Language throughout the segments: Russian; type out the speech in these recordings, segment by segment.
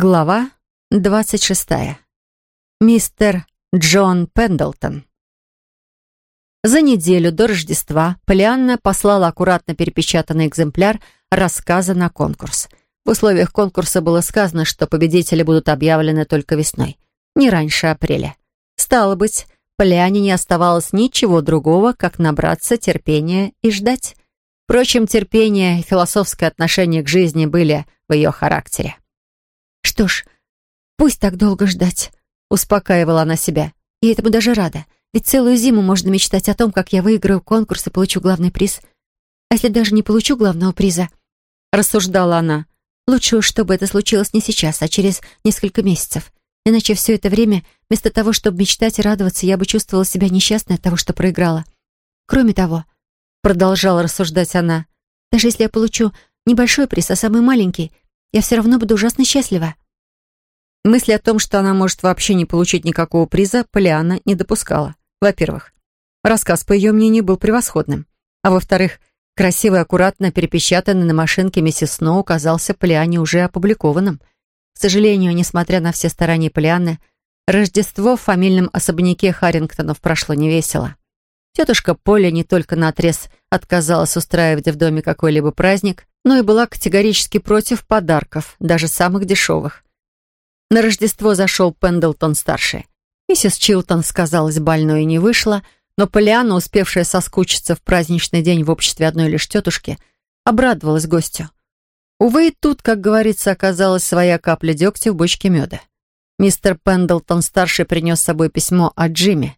Глава 26. Мистер Джон Пендлтон. За неделю до Рождества Полианна послала аккуратно перепечатанный экземпляр рассказа на конкурс. В условиях конкурса было сказано, что победители будут объявлены только весной, не раньше апреля. Стало быть, Полиане не оставалось ничего другого, как набраться терпения и ждать. Впрочем, терпение и философское отношение к жизни были в ее характере. «Что ж, пусть так долго ждать», — успокаивала она себя. «Я этому даже рада, ведь целую зиму можно мечтать о том, как я выиграю конкурс и получу главный приз. А если даже не получу главного приза?» — рассуждала она. «Лучше уж, чтобы это случилось не сейчас, а через несколько месяцев. Иначе все это время, вместо того, чтобы мечтать и радоваться, я бы чувствовала себя несчастной от того, что проиграла. Кроме того, — продолжала рассуждать она, — даже если я получу небольшой приз, а самый маленький — я все равно буду ужасно счастлива». Мысли о том, что она может вообще не получить никакого приза, Полиана не допускала. Во-первых, рассказ, по ее мнению, был превосходным. А во-вторых, красиво и аккуратно перепечатанный на машинке миссис Сноу казался Полиане уже опубликованным. К сожалению, несмотря на все старания Полианы, Рождество в фамильном особняке Харрингтонов прошло невесело. Тетушка Поля не только наотрез отказалась устраивать в доме какой-либо праздник, но и была категорически против подарков, даже самых дешевых. На Рождество зашел Пендлтон-старший. Миссис Чилтон сказалась больной и не вышла, но Полиана, успевшая соскучиться в праздничный день в обществе одной лишь тетушки, обрадовалась гостю. Увы, и тут, как говорится, оказалась своя капля дегтя в бочке меда. Мистер Пендлтон-старший принес с собой письмо от Джимми.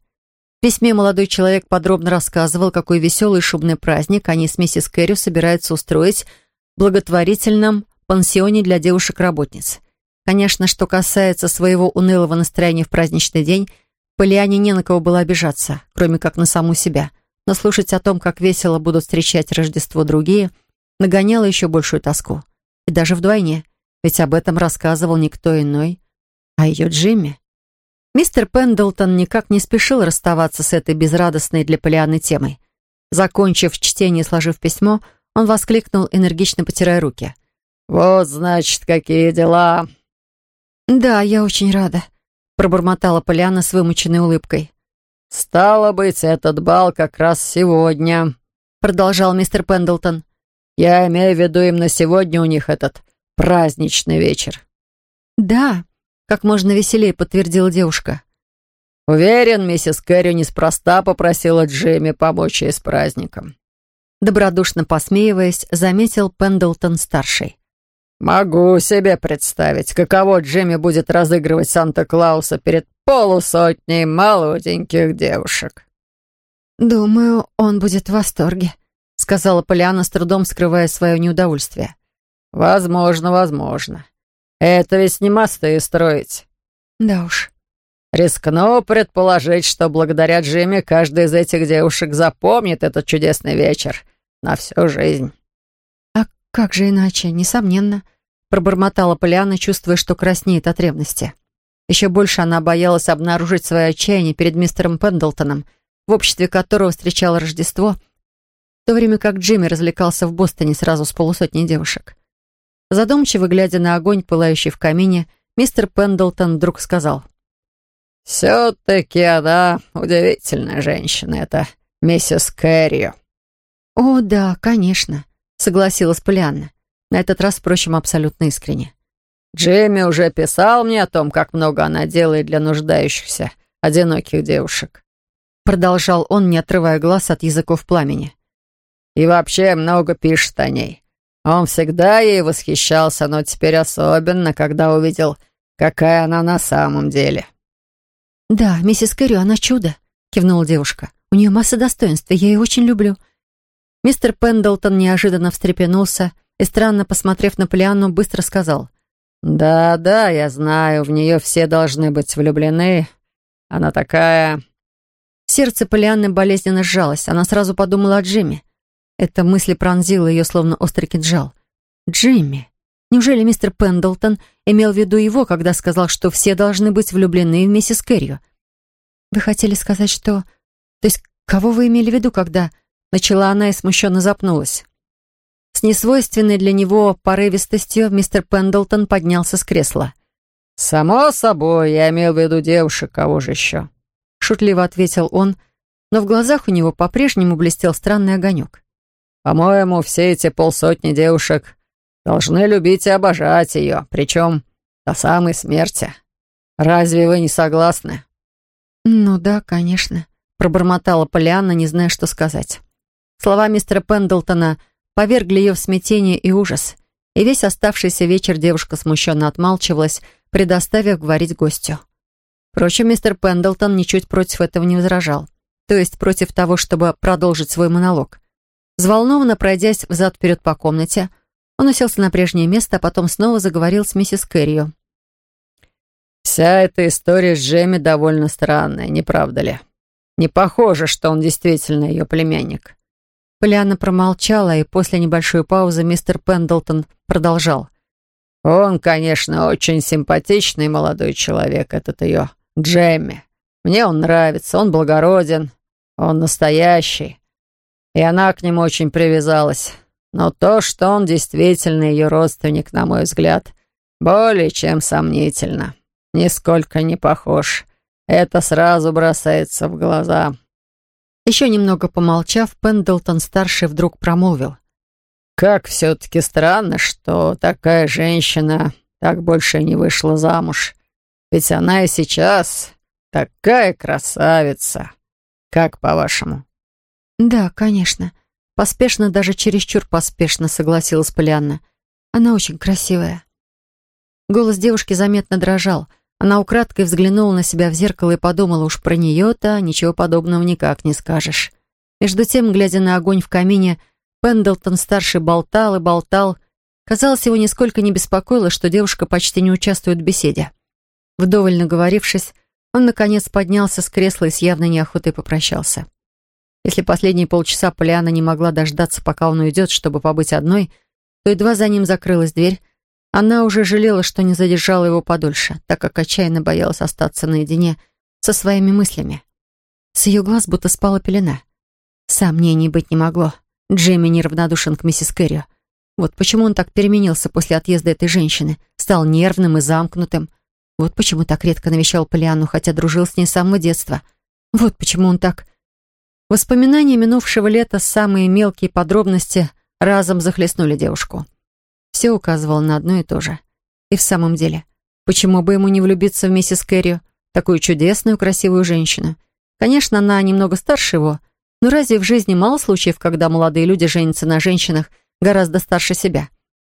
В письме молодой человек подробно рассказывал, какой веселый и шумный праздник они с миссис Кэрри собираются устроить в благотворительном пансионе для девушек-работниц. Конечно, что касается своего унылого настроения в праздничный день, Полиане не на кого было обижаться, кроме как на саму себя. Но слушать о том, как весело будут встречать Рождество другие, нагоняло еще большую тоску. И даже вдвойне, ведь об этом рассказывал никто иной, а ее Джимми. Мистер Пендлтон никак не спешил расставаться с этой безрадостной для Полианы темой. Закончив чтение и сложив письмо, он воскликнул, энергично потирая руки. «Вот, значит, какие дела!» «Да, я очень рада», — пробормотала Полиана с вымученной улыбкой. «Стало быть, этот бал как раз сегодня», — продолжал мистер Пендлтон. «Я имею в виду именно сегодня у них этот праздничный вечер». «Да», как можно веселее подтвердила девушка. «Уверен, миссис Кэрри неспроста попросила Джимми помочь ей с праздником». Добродушно посмеиваясь, заметил Пендлтон-старший. «Могу себе представить, каково Джимми будет разыгрывать Санта-Клауса перед полусотней молоденьких девушек». «Думаю, он будет в восторге», — сказала Полиана, с трудом скрывая свое неудовольствие. «Возможно, возможно. Это ведь не мосты строить. Да уж. Рискну предположить, что благодаря Джимми каждая из этих девушек запомнит этот чудесный вечер на всю жизнь. А как же иначе, несомненно, пробормотала Полиана, чувствуя, что краснеет от ревности. Еще больше она боялась обнаружить свое отчаяние перед мистером Пендлтоном, в обществе которого встречала Рождество, в то время как Джимми развлекался в Бостоне сразу с полусотней девушек. Задумчиво глядя на огонь, пылающий в камине, мистер Пендлтон вдруг сказал. «Все-таки она удивительная женщина, это миссис Кэррио». «О, да, конечно», — согласилась Полианна. На этот раз, впрочем, абсолютно искренне. «Джимми уже писал мне о том, как много она делает для нуждающихся, одиноких девушек». Продолжал он, не отрывая глаз от языков пламени. «И вообще много пишет о ней. Он всегда ей восхищался, но теперь особенно, когда увидел, какая она на самом деле. «Да, миссис Кэрри, она чудо», — кивнула девушка. «У нее масса достоинств, я ее очень люблю». Мистер Пендлтон неожиданно встрепенулся и, странно посмотрев на Полианну, быстро сказал. «Да, да, я знаю, в нее все должны быть влюблены. Она такая...» Сердце Полианны болезненно сжалось. Она сразу подумала о Джимми. Эта мысль пронзила ее, словно острый кинжал. Джимми. Неужели мистер Пендлтон имел в виду его, когда сказал, что все должны быть влюблены в миссис Кэррио? «Вы хотели сказать, что...» «То есть, кого вы имели в виду, когда...» Начала она и смущенно запнулась. С несвойственной для него порывистостью мистер Пендлтон поднялся с кресла. «Само собой, я имел в виду девушек, кого же еще?» Шутливо ответил он, но в глазах у него по-прежнему блестел странный огонек. «По-моему, все эти полсотни девушек должны любить и обожать ее, причем до самой смерти. Разве вы не согласны?» «Ну да, конечно», — пробормотала Полианна, не зная, что сказать. Слова мистера Пендлтона повергли ее в смятение и ужас, и весь оставшийся вечер девушка смущенно отмалчивалась, предоставив говорить гостю. Впрочем, мистер Пендлтон ничуть против этого не возражал, то есть против того, чтобы продолжить свой монолог. Взволнованно пройдясь взад-вперед по комнате, он уселся на прежнее место, а потом снова заговорил с миссис Кэррио. «Вся эта история с Джемми довольно странная, не правда ли? Не похоже, что он действительно ее племянник». Полиана промолчала, и после небольшой паузы мистер Пендлтон продолжал. «Он, конечно, очень симпатичный молодой человек, этот ее Джемми. Мне он нравится, он благороден, он настоящий. И она к нему очень привязалась. Но то, что он действительно ее родственник, на мой взгляд, более чем сомнительно. Нисколько не похож. Это сразу бросается в глаза. Еще немного помолчав, Пендлтон-старший вдруг промолвил. «Как все-таки странно, что такая женщина так больше не вышла замуж. Ведь она и сейчас такая красавица. Как по-вашему?» «Да, конечно. Поспешно, даже чересчур поспешно, согласилась Полианна. Она очень красивая». Голос девушки заметно дрожал — она украдкой взглянула на себя в зеркало и подумала, уж про нее-то ничего подобного никак не скажешь. Между тем, глядя на огонь в камине, Пендлтон-старший болтал и болтал. Казалось, его нисколько не беспокоило, что девушка почти не участвует в беседе. Вдоволь наговорившись, он, наконец, поднялся с кресла и с явной неохотой попрощался. Если последние полчаса Полиана не могла дождаться, пока он уйдет, чтобы побыть одной, то едва за ним закрылась дверь, она уже жалела, что не задержала его подольше, так как отчаянно боялась остаться наедине со своими мыслями. С ее глаз будто спала пелена. Сомнений быть не могло. Джейми неравнодушен к миссис Кэррио. Вот почему он так переменился после отъезда этой женщины, стал нервным и замкнутым. Вот почему так редко навещал Полианну, хотя дружил с ней с самого детства. Вот почему он так... Воспоминания минувшего лета, самые мелкие подробности, разом захлестнули девушку. Все указывало на одно и то же. И в самом деле, почему бы ему не влюбиться в миссис Кэррио, такую чудесную, красивую женщину? Конечно, она немного старше его, но разве в жизни мало случаев, когда молодые люди женятся на женщинах гораздо старше себя?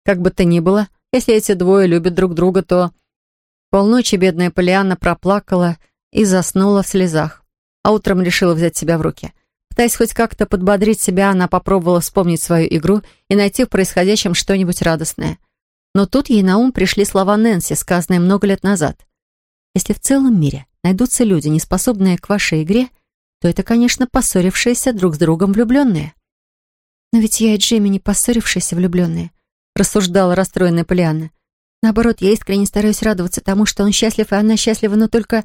Как бы то ни было, если эти двое любят друг друга, то... Полночи бедная Полианна проплакала и заснула в слезах, а утром решила взять себя в руки. Пытаясь хоть как-то подбодрить себя, она попробовала вспомнить свою игру и найти в происходящем что-нибудь радостное. Но тут ей на ум пришли слова Нэнси, сказанные много лет назад. «Если в целом мире найдутся люди, не способные к вашей игре, то это, конечно, поссорившиеся друг с другом влюбленные». «Но ведь я и Джейми не поссорившиеся влюбленные», рассуждала расстроенная Полианна. «Наоборот, я искренне стараюсь радоваться тому, что он счастлив, и она счастлива, но только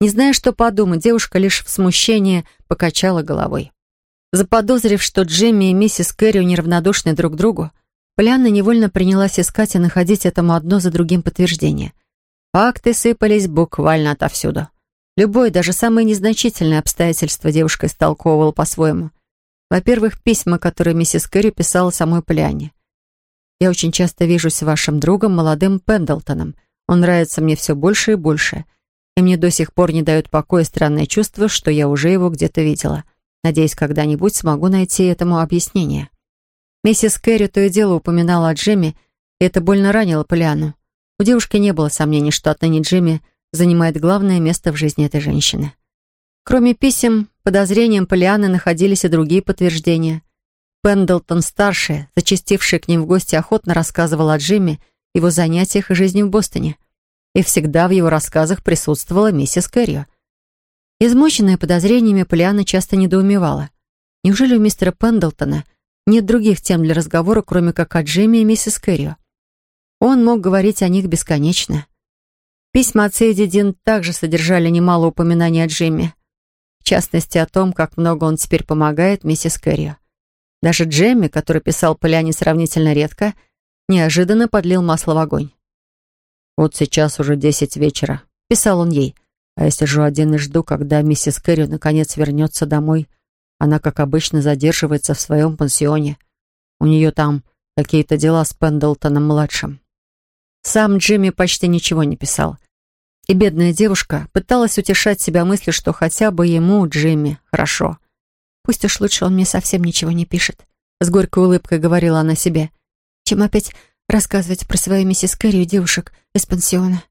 не зная, что подумать, девушка лишь в смущении покачала головой. Заподозрив, что Джимми и миссис Кэррио неравнодушны друг к другу, Полианна невольно принялась искать и находить этому одно за другим подтверждение. Факты сыпались буквально отовсюду. Любое, даже самое незначительное обстоятельство девушка истолковывала по-своему. Во-первых, письма, которые миссис Кэрри писала самой Полиане. «Я очень часто вижусь с вашим другом, молодым Пендлтоном. Он нравится мне все больше и больше и мне до сих пор не дает покоя странное чувство, что я уже его где-то видела. Надеюсь, когда-нибудь смогу найти этому объяснение. Миссис Кэрри то и дело упоминала о Джимми, и это больно ранило Полиану. У девушки не было сомнений, что отныне Джимми занимает главное место в жизни этой женщины. Кроме писем, подозрением Полианы находились и другие подтверждения. Пендлтон-старший, зачастивший к ним в гости, охотно рассказывал о Джимми, его занятиях и жизни в Бостоне и всегда в его рассказах присутствовала миссис Кэррио. Измученная подозрениями, Полиана часто недоумевала. Неужели у мистера Пендлтона нет других тем для разговора, кроме как о Джимми и миссис Кэррио? Он мог говорить о них бесконечно. Письма от Сейди Дин также содержали немало упоминаний о Джимми. В частности, о том, как много он теперь помогает миссис Кэррио. Даже Джемми, который писал Полиане сравнительно редко, неожиданно подлил масло в огонь. «Вот сейчас уже десять вечера», — писал он ей. «А я сижу один и жду, когда миссис Кэрри наконец вернется домой. Она, как обычно, задерживается в своем пансионе. У нее там какие-то дела с Пендлтоном-младшим». Сам Джимми почти ничего не писал. И бедная девушка пыталась утешать себя мыслью, что хотя бы ему, Джимми, хорошо. «Пусть уж лучше он мне совсем ничего не пишет», — с горькой улыбкой говорила она себе, «чем опять рассказывать про свою миссис Кэрри девушек из пансиона.